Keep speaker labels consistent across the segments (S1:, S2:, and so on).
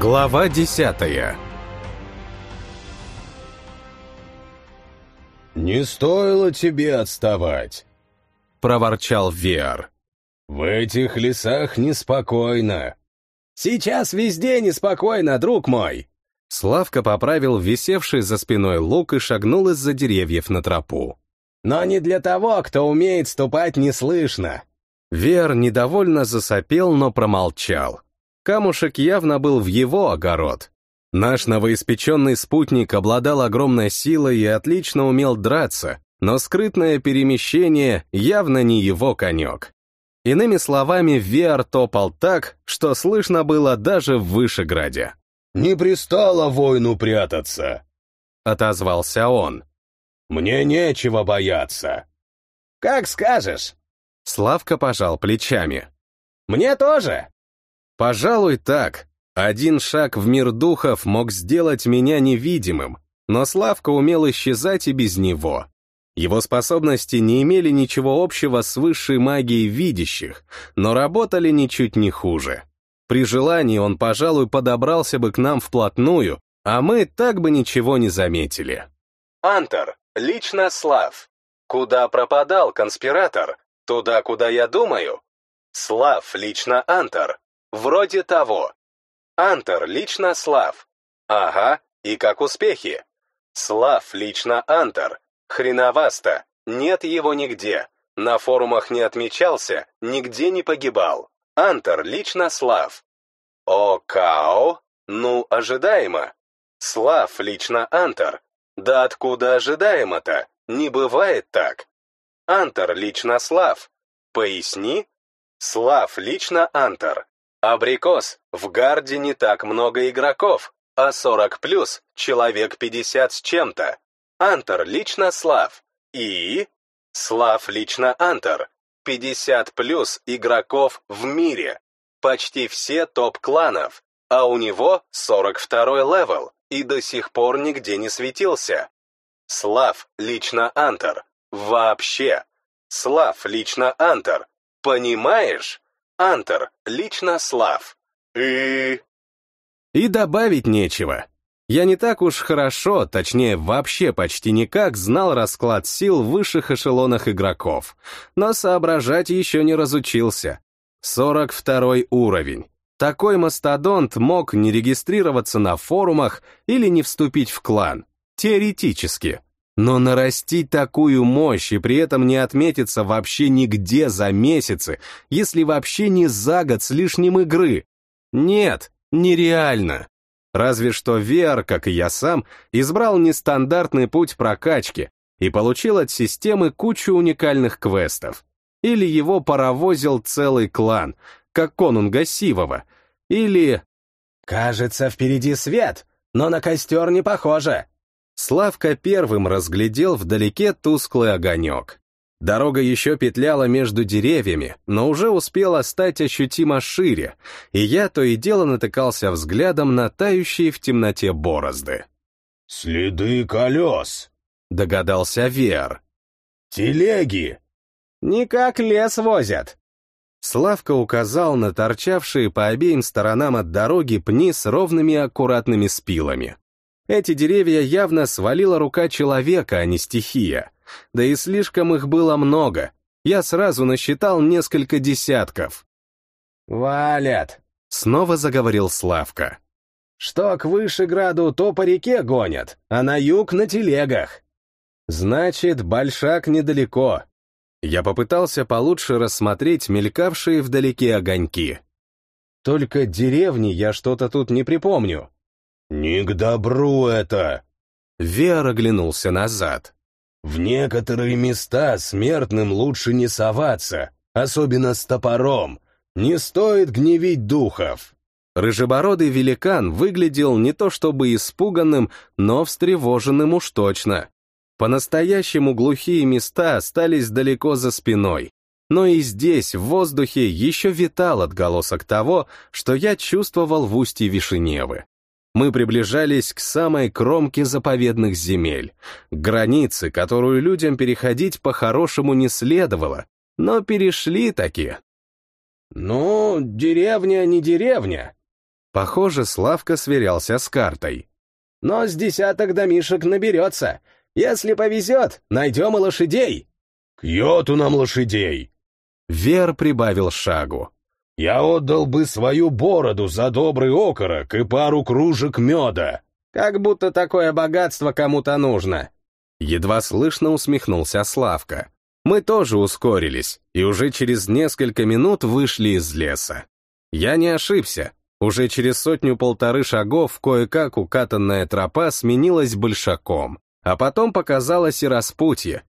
S1: Глава десятая
S2: «Не стоило тебе отставать», —
S1: проворчал Виар.
S2: «В этих лесах неспокойно».
S3: «Сейчас везде неспокойно, друг мой!»
S1: Славка поправил висевший за спиной лук и шагнул из-за деревьев на тропу.
S3: «Но не для того, кто умеет ступать неслышно».
S1: Вер недовольно засопел, но промолчал. Камушек явно был в его огород. Наш новоиспеченный спутник обладал огромной силой и отлично умел драться, но скрытное перемещение явно не его конек. Иными словами, Виар топал так, что слышно было даже в Вышеграде.
S2: «Не пристало воину прятаться», —
S1: отозвался он.
S2: «Мне нечего бояться».
S3: «Как скажешь».
S1: Славка пожал плечами.
S3: «Мне тоже».
S1: Пожалуй, так. Один шаг в мир духов мог сделать меня невидимым, но Славка умел исчезать и без него. Его способности не имели ничего общего с высшей магией видящих, но работали ничуть не хуже. При желании он, пожалуй, подобрался бы к нам вплотную, а мы так бы ничего не заметили. Антер, лично Слав. Куда пропадал конспиратор? Туда, куда я думаю? Слав, лично Антер. Вроде того. Антер, лично Слав. Ага, и как успехи? Слав, лично Антер. Хреновасто, нет его нигде. На форумах не отмечался, нигде не погибал. Антер, лично Слав. О, Као? Ну, ожидаемо. Слав, лично Антер. Да откуда ожидаемо-то? Не бывает так. Антер, лично Слав. Поясни. Слав, лично Антер. Абрикос, в гарде не так много игроков, а 40 плюс, человек 50 с чем-то. Антер лично Слав. И... Слав лично Антер. 50 плюс игроков в мире. Почти все топ-кланов. А у него 42 level и до сих пор нигде не светился. Слав лично Антер. Вообще. Слав лично Антер. Понимаешь? Антер, лично Слав. И... И добавить нечего. Я не так уж хорошо, точнее вообще почти никак, знал расклад сил в высших эшелонах игроков, но соображать еще не разучился. 42 уровень. Такой мастодонт мог не регистрироваться на форумах или не вступить в клан. Теоретически. Но нарастить такую мощь и при этом не отметиться вообще нигде за месяцы, если вообще не за год с лишним игры. Нет, нереально. Разве что Вер, как и я сам, избрал нестандартный путь прокачки и получил от системы кучу уникальных квестов. Или его паровозил целый клан, как конунга Сивова, или...
S3: «Кажется, впереди свет, но на костер не похоже»,
S1: Славка первым разглядел вдалеке тусклый огонек. Дорога еще петляла между деревьями, но уже успела стать ощутимо шире, и я то и дело натыкался взглядом на тающие в темноте борозды.
S2: «Следы колес», —
S1: догадался Вер.
S2: «Телеги».
S3: «Не как лес возят».
S1: Славка указал на торчавшие по обеим сторонам от дороги пни с ровными аккуратными спилами. Эти деревья явно свалила рука человека, а не стихия. Да и слишком их было много. Я сразу насчитал несколько десятков.
S3: «Валят!»
S1: — снова заговорил Славка.
S3: «Что к Вышеграду, то по реке гонят, а на юг — на телегах».
S1: «Значит, Большак недалеко». Я попытался получше рассмотреть мелькавшие вдалеке огоньки. «Только деревни я что-то тут не припомню».
S2: «Не к добру это!»
S1: Вер оглянулся назад.
S2: «В некоторые места смертным лучше не соваться, особенно с топором. Не стоит гневить духов».
S1: Рыжебородый великан выглядел не то чтобы испуганным, но встревоженным уж точно. По-настоящему глухие места остались далеко за спиной. Но и здесь, в воздухе, еще витал отголосок того, что я чувствовал в устье Вишеневы. Мы приближались к самой кромке заповедных земель, к границе, которую людям переходить по-хорошему не следовало, но перешли таки.
S3: «Ну, деревня не деревня»,
S1: Похоже, Славка сверялся с картой.
S3: «Но с десяток домишек наберется. Если повезет, найдем и лошадей».
S2: «К йоту нам лошадей!»
S1: Вер прибавил шагу.
S2: «Я отдал бы свою бороду за добрый окорок и пару кружек меда».
S3: «Как будто такое богатство кому-то нужно».
S1: Едва слышно усмехнулся Славка. Мы тоже ускорились, и уже через несколько минут вышли из леса. Я не ошибся. Уже через сотню-полторы шагов кое-как укатанная тропа сменилась большаком, а потом показалось и распутье.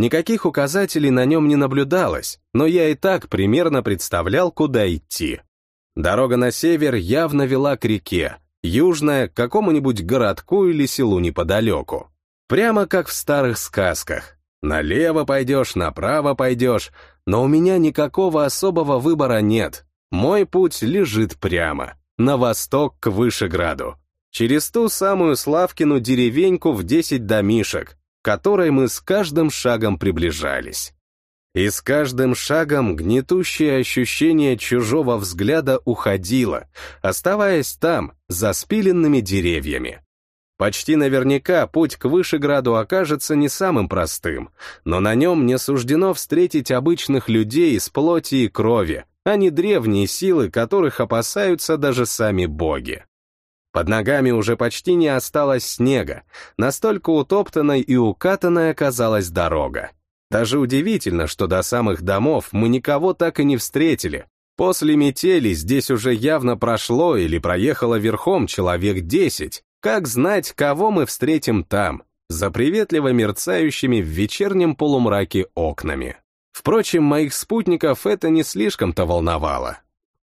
S1: Никаких указателей на нем не наблюдалось, но я и так примерно представлял, куда идти. Дорога на север явно вела к реке, южная — к какому-нибудь городку или селу неподалеку. Прямо как в старых сказках. Налево пойдешь, направо пойдешь, но у меня никакого особого выбора нет. Мой путь лежит прямо, на восток к Вышеграду, через ту самую Славкину деревеньку в десять домишек, к которой мы с каждым шагом приближались. И с каждым шагом гнетущее ощущение чужого взгляда уходило, оставаясь там, за спиленными деревьями. Почти наверняка путь к Вышеграду окажется не самым простым, но на нем не суждено встретить обычных людей из плоти и крови, а не древние силы, которых опасаются даже сами боги. Под ногами уже почти не осталось снега, настолько утоптанной и укатанной оказалась дорога. Даже удивительно, что до самых домов мы никого так и не встретили. После метели здесь уже явно прошло или проехало верхом человек десять. Как знать, кого мы встретим там, за приветливо мерцающими в вечернем полумраке окнами. Впрочем, моих спутников это не слишком-то волновало.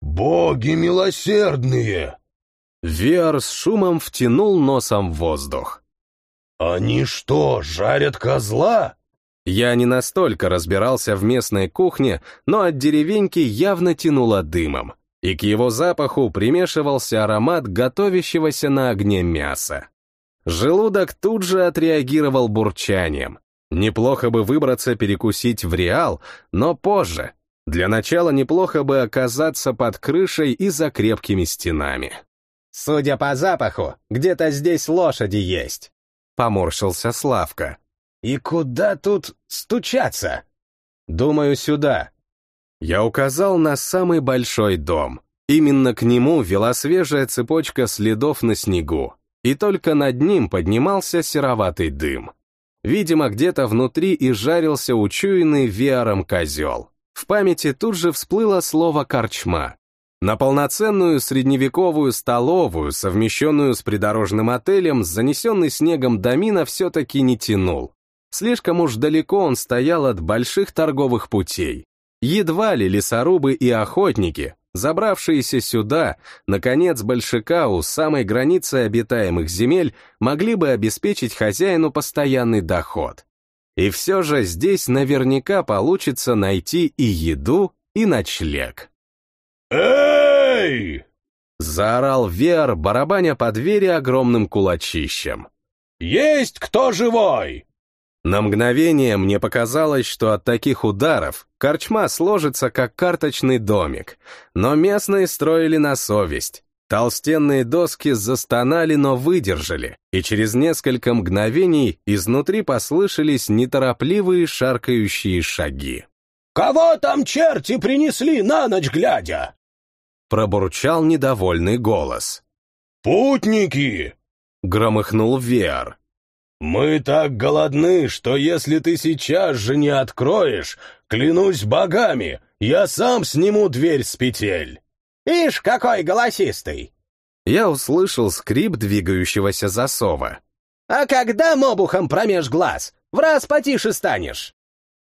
S2: «Боги милосердные!»
S1: Виар с шумом втянул носом в воздух.
S2: «Они что, жарят козла?»
S1: Я не настолько разбирался в местной кухне, но от деревеньки явно тянуло дымом, и к его запаху примешивался аромат готовящегося на огне мяса. Желудок тут же отреагировал бурчанием, Неплохо бы выбраться перекусить в Реал, но позже. Для начала неплохо бы оказаться под крышей и за крепкими стенами.
S3: «Судя по запаху, где-то здесь лошади есть», —
S1: поморщился Славка.
S3: «И куда тут стучаться?»
S1: «Думаю, сюда». Я указал на самый большой дом. Именно к нему вела свежая цепочка следов на снегу, и только над ним поднимался сероватый дым. Видимо, где-то внутри и жарился учуянный веаром козел. В памяти тут же всплыло слово «корчма». На полноценную средневековую столовую, совмещенную с придорожным отелем, занесенный снегом домина все-таки не тянул. Слишком уж далеко он стоял от больших торговых путей. Едва ли лесорубы и охотники, Забравшиеся сюда, наконец, большака у самой границы обитаемых земель могли бы обеспечить хозяину постоянный доход. И все же здесь наверняка получится найти и еду, и ночлег.
S2: «Эй!»
S1: — заорал Вер, барабаня по двери огромным кулачищем.
S2: «Есть кто живой?»
S1: На мгновение мне показалось, что от таких ударов корчма сложится как карточный домик, но местные строили на совесть. Толстенные доски застонали, но выдержали, и через несколько мгновений изнутри послышались неторопливые шаркающие шаги.
S2: «Кого там черти принесли на ночь глядя?»
S1: Пробурчал недовольный голос.
S2: «Путники!»
S1: — громыхнул Веар.
S2: «Мы так голодны, что если ты сейчас же не откроешь, клянусь богами, я сам сниму дверь с петель!»
S3: «Ишь, какой голосистый!»
S1: Я услышал скрип двигающегося засова.
S3: «А когда мобухом промеж глаз? В раз потише станешь!»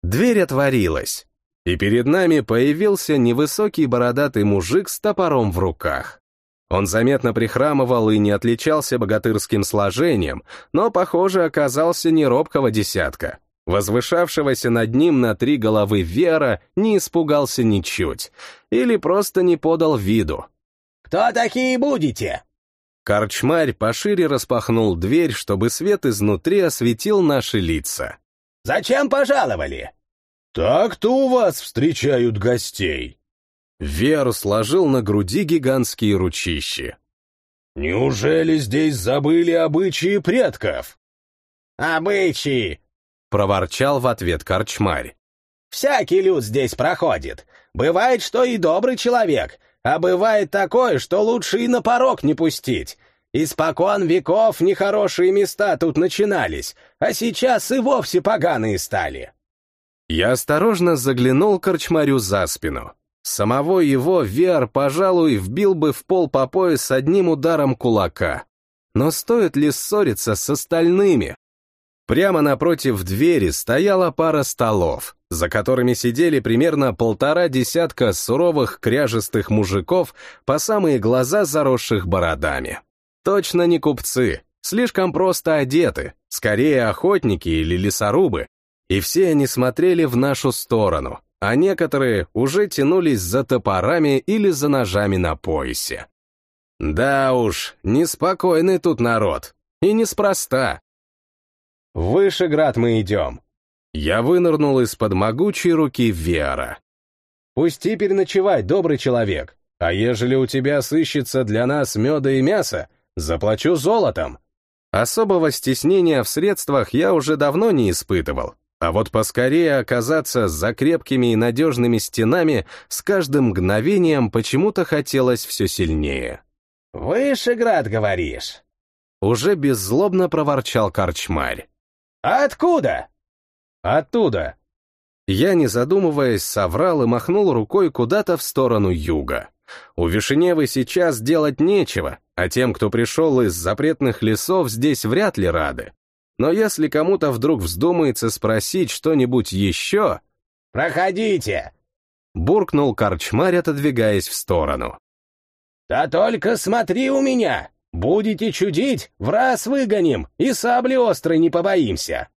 S1: Дверь отворилась, и перед нами появился невысокий бородатый мужик с топором в руках. Он заметно прихрамывал и не отличался богатырским сложением, но, похоже, оказался не робкого десятка. Возвышавшегося над ним на три головы Вера не испугался ничуть, или просто не подал виду.
S3: «Кто такие будете?»
S1: Корчмарь пошире распахнул дверь, чтобы свет изнутри осветил наши лица.
S3: «Зачем пожаловали?»
S2: «Так-то у вас встречают гостей»,
S1: Вер сложил на груди гигантские ручищи.
S2: «Неужели здесь забыли обычаи предков?»
S3: «Обычаи!»
S1: — проворчал в ответ корчмарь.
S3: «Всякий люд здесь проходит. Бывает, что и добрый человек, а бывает такое, что лучше и на порог не пустить. Испокон веков нехорошие места тут начинались, а сейчас и вовсе поганые стали».
S1: Я осторожно заглянул корчмарю за спину. Самого его Виар, пожалуй, вбил бы в пол по пояс одним ударом кулака. Но стоит ли ссориться с остальными? Прямо напротив двери стояла пара столов, за которыми сидели примерно полтора десятка суровых кряжестых мужиков по самые глаза заросших бородами. Точно не купцы, слишком просто одеты, скорее охотники или лесорубы, и все они смотрели в нашу сторону, а некоторые уже тянулись за топорами или за ножами на поясе. Да уж, неспокойный тут народ, и неспроста.
S3: В Вышеград мы идем.
S1: Я вынырнул из-под могучей руки Вера.
S3: Пусти переночевать, добрый человек, а ежели у тебя сыщется для нас меда и мяса, заплачу золотом.
S1: Особого стеснения в средствах я уже давно не испытывал, а вот поскорее оказаться за крепкими и надежными стенами с каждым мгновением почему-то хотелось все сильнее.
S3: «Вышеград, говоришь?»
S1: Уже беззлобно проворчал корчмарь.
S3: «Откуда?»
S1: «Оттуда». Я, не задумываясь, соврал и махнул рукой куда-то в сторону юга. У Вишеневы сейчас делать нечего, а тем, кто пришел из запретных лесов, здесь вряд ли рады. Но если кому-то вдруг вздумается спросить что-нибудь еще...
S3: «Проходите!»
S1: — буркнул корчмарь, отодвигаясь в сторону.
S3: «Да только смотри у меня! Будете чудить, в раз выгоним, и сабли острой не побоимся!»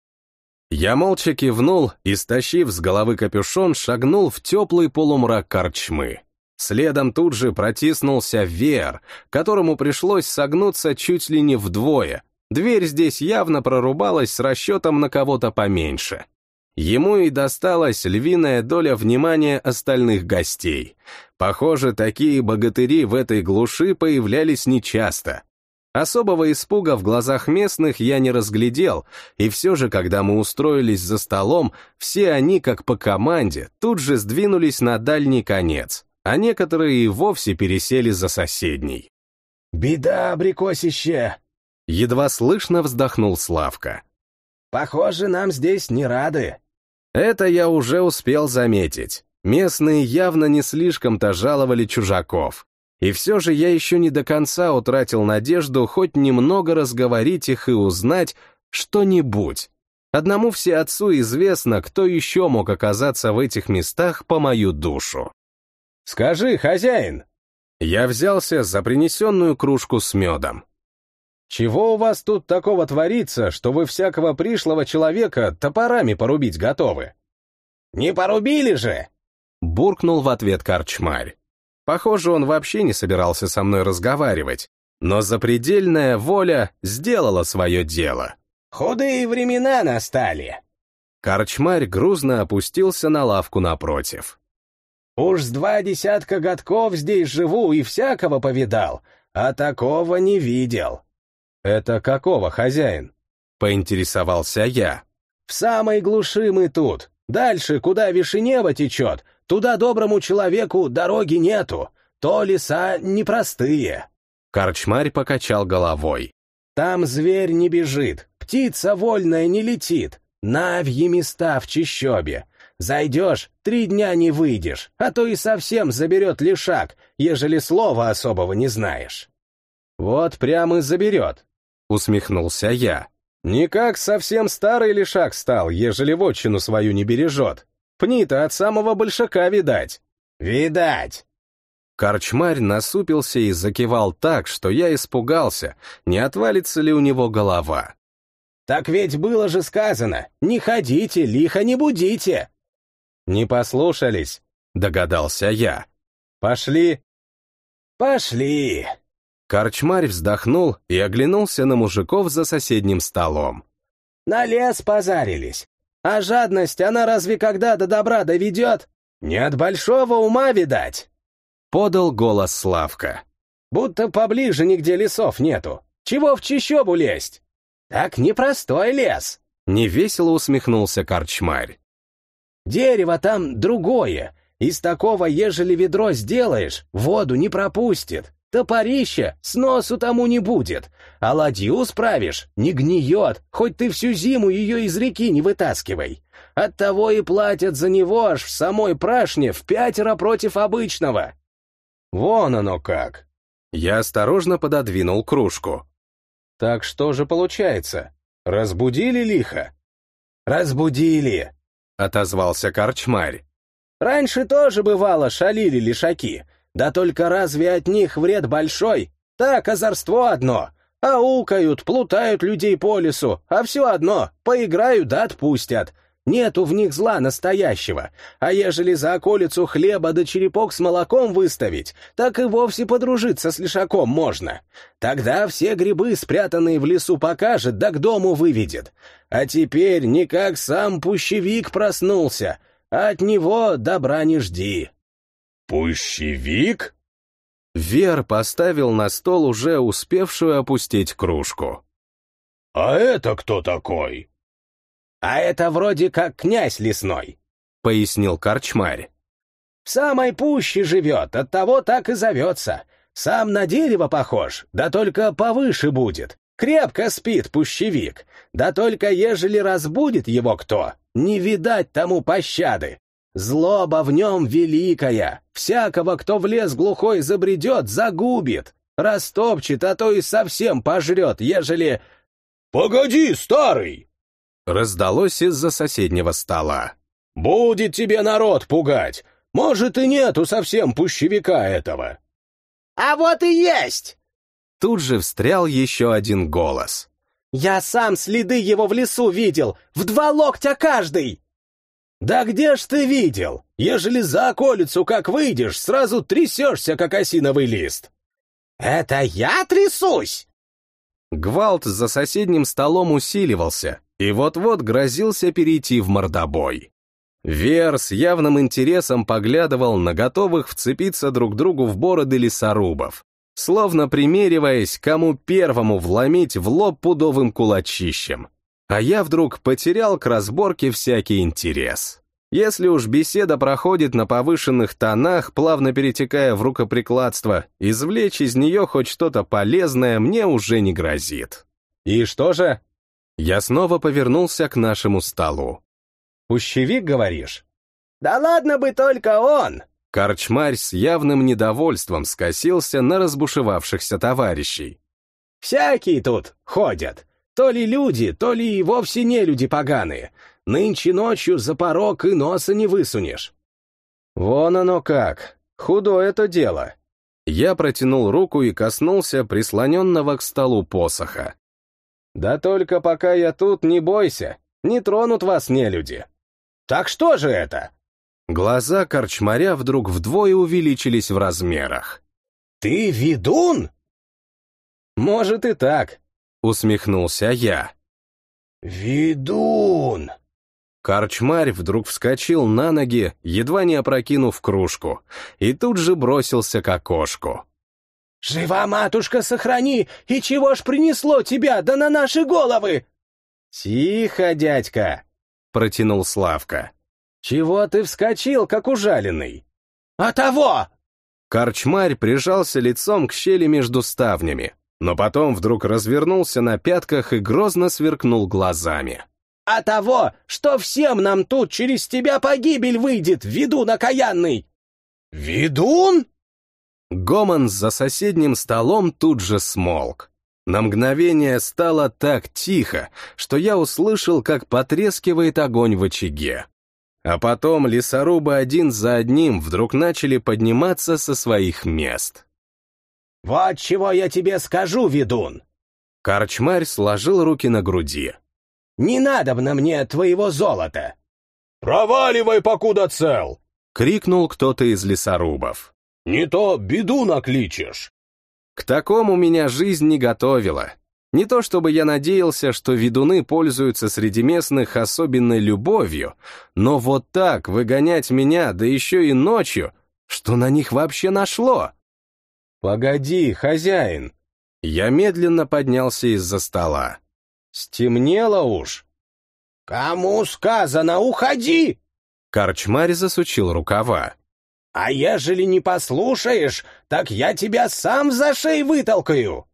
S1: Я молча кивнул и, стащив с головы капюшон, шагнул в теплый полумрак корчмы. Следом тут же протиснулся Веер, которому пришлось согнуться чуть ли не вдвое, Дверь здесь явно прорубалась с расчетом на кого-то поменьше. Ему и досталась львиная доля внимания остальных гостей. Похоже, такие богатыри в этой глуши появлялись нечасто. Особого испуга в глазах местных я не разглядел, и все же, когда мы устроились за столом, все они, как по команде, тут же сдвинулись на дальний конец, а некоторые и вовсе пересели за соседний.
S3: «Беда, абрикосище!»
S1: Едва слышно вздохнул Славка.
S3: «Похоже, нам здесь не рады».
S1: Это я уже успел заметить. Местные явно не слишком-то жаловали чужаков. И все же я еще не до конца утратил надежду хоть немного разговорить их и узнать что-нибудь. Одному все отцу известно, кто еще мог оказаться в этих местах по мою душу.
S3: «Скажи, хозяин!»
S1: Я взялся за принесенную кружку с медом.
S3: Чего у вас тут такого творится, что вы всякого пришлого человека топорами порубить готовы? Не порубили же!
S1: Буркнул в ответ корчмарь. Похоже, он вообще не собирался со мной разговаривать, но запредельная воля сделала свое дело.
S3: Худые времена настали.
S1: Корчмарь грузно опустился на лавку напротив.
S3: Уж с два десятка годков здесь живу и всякого повидал, а такого не видел.
S1: «Это какого хозяин?» — поинтересовался я.
S3: «В самой глуши мы тут. Дальше, куда Вишенева течет, туда доброму человеку дороги нету. То леса непростые».
S1: Корчмарь покачал головой.
S3: «Там зверь не бежит, птица вольная не летит, навьи места в чищобе. Зайдешь, три дня не выйдешь, а то и совсем заберет лишак, ежели слова особого не знаешь».
S1: «Вот прямо и заберет усмехнулся я. Никак совсем старый лишак стал, ежели вотчину свою не бережет. Пни-то от самого большака видать.
S3: Видать.
S1: Корчмарь насупился и закивал так, что я испугался, не отвалится ли у него голова.
S3: «Так ведь было же сказано, не ходите, лихо не будите!»
S1: «Не послушались», — догадался я. «Пошли?»
S3: «Пошли!»
S1: Корчмарь вздохнул и оглянулся на мужиков за соседним столом.
S3: «На лес позарились. А жадность, она разве когда до добра доведет? Не от большого ума, видать!»
S1: подал голос Славка.
S3: «Будто поближе нигде лесов нету. Чего в чищобу лезть? Так непростой лес!»
S1: Невесело усмехнулся корчмарь.
S3: «Дерево там другое. Из такого, ежели ведро сделаешь, воду не пропустит. Топорище с носу тому не будет. А ладью справишь, не гниет, хоть ты всю зиму ее из реки не вытаскивай. Оттого и платят за него аж в самой прашне в пятеро против обычного.
S2: Вон оно как.
S1: Я осторожно пододвинул кружку.
S2: Так что же получается? Разбудили лихо?
S3: Разбудили,
S1: отозвался корчмарь.
S3: Раньше тоже бывало шалили лишаки, да только разве от них вред большой? Так, озорство одно. Аукают, плутают людей по лесу, а все одно, поиграют да отпустят. Нету в них зла настоящего, а ежели за околицу хлеба да черепок с молоком выставить, так и вовсе подружиться с лишаком можно. Тогда все грибы, спрятанные в лесу, покажет, да к дому выведет. А теперь никак сам пущевик проснулся, от него добра не жди.
S2: «Пущевик?»
S1: Вер поставил на стол уже успевшую опустить кружку.
S2: «А это кто такой?»
S3: «А это вроде как князь лесной», — пояснил корчмарь. «В самой пуще живет, оттого так и зовется. Сам на дерево похож, да только повыше будет. Крепко спит пущевик, да только ежели разбудит его кто, не видать тому пощады. Злоба в нем великая, всякого, кто в лес глухой забредет, загубит, растопчет, а то и совсем пожрет, ежели...
S2: «Погоди, старый!»
S1: Раздалось из-за соседнего стола.
S2: «Будет тебе народ пугать! Может, и нету совсем пущевика этого!»
S3: «А вот и есть!»
S1: Тут же встрял еще один голос.
S3: «Я сам следы его в лесу видел, в два локтя каждый!» «Да где ж ты видел? Ежели за околицу как выйдешь, сразу трясешься, как осиновый лист!» «Это я трясусь?»
S1: Гвалт за соседним столом усиливался, и вот-вот грозился перейти в мордобой. Вер с явным интересом поглядывал на готовых вцепиться друг другу в бороды лесорубов, словно примериваясь, кому первому вломить в лоб пудовым кулачищем. А я вдруг потерял к разборке всякий интерес. Если уж беседа проходит на повышенных тонах, плавно перетекая в рукоприкладство, извлечь из нее хоть что-то полезное мне уже не грозит.
S3: «И что же?»
S1: Я снова повернулся к нашему столу.
S3: «Пущевик, говоришь?» «Да ладно бы только он!»
S1: Корчмарь с явным недовольством скосился на разбушевавшихся товарищей.
S3: «Всякие тут ходят. То ли люди, то ли и вовсе не люди поганые. Нынче ночью за порог и носа не высунешь».
S1: «Вон оно как. Худое это дело». Я протянул руку и коснулся прислоненного к столу посоха. Да только пока я тут, не бойся, не тронут вас не люди.
S3: Так что же это?
S1: Глаза корчмаря вдруг вдвое увеличились в размерах.
S3: Ты ведун?
S1: Может и так, усмехнулся я.
S3: Ведун!
S1: Корчмарь вдруг вскочил на ноги, едва не опрокинув кружку, и тут же бросился к окошку.
S3: «Жива, матушка, сохрани! И чего ж принесло тебя, да на наши головы?»
S1: «Тихо, дядька!» — протянул Славка. «Чего ты вскочил, как ужаленный?»
S3: «А того!»
S1: Корчмарь прижался лицом к щели между ставнями, но потом вдруг развернулся на пятках и грозно сверкнул глазами.
S3: «А того, что всем нам тут через тебя погибель выйдет, ведун окаянный!»
S2: «Ведун?»
S1: Гомон за соседним столом тут же смолк. На мгновение стало так тихо, что я услышал, как потрескивает огонь в очаге. А потом лесорубы один за одним вдруг начали подниматься со своих мест.
S3: «Вот чего я тебе скажу, ведун!»
S1: Корчмарь сложил руки на груди.
S3: «Не надо на мне твоего золота!»
S2: «Проваливай, покуда цел!»
S1: — крикнул кто-то из лесорубов.
S2: Не то беду накличешь.
S1: К такому меня жизнь не готовила. Не то чтобы я надеялся, что ведуны пользуются среди местных особенной любовью, но вот так выгонять меня, да еще и ночью, Что на них вообще нашло?
S3: «Погоди, хозяин!»
S1: Я медленно поднялся из-за стола.
S3: «Стемнело уж!» «Кому сказано, уходи!»
S1: Корчмарь засучил рукава.
S3: «А ежели не послушаешь, так я тебя сам за шею вытолкаю!»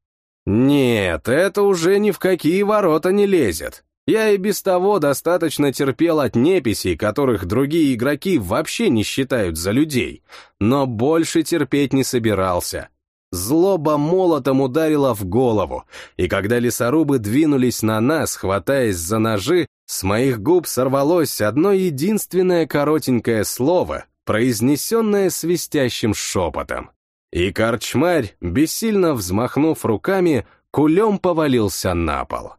S1: «Нет, это уже ни в какие ворота не лезет. Я и без того достаточно терпел от неписей, которых другие игроки вообще не считают за людей, но больше терпеть не собирался. Злоба молотом ударила в голову, и когда лесорубы двинулись на нас, хватаясь за ножи, с моих губ сорвалось одно единственное коротенькое слово, произнесенное свистящим шепотом. И корчмарь, бессильно взмахнув руками, кулем повалился на пол.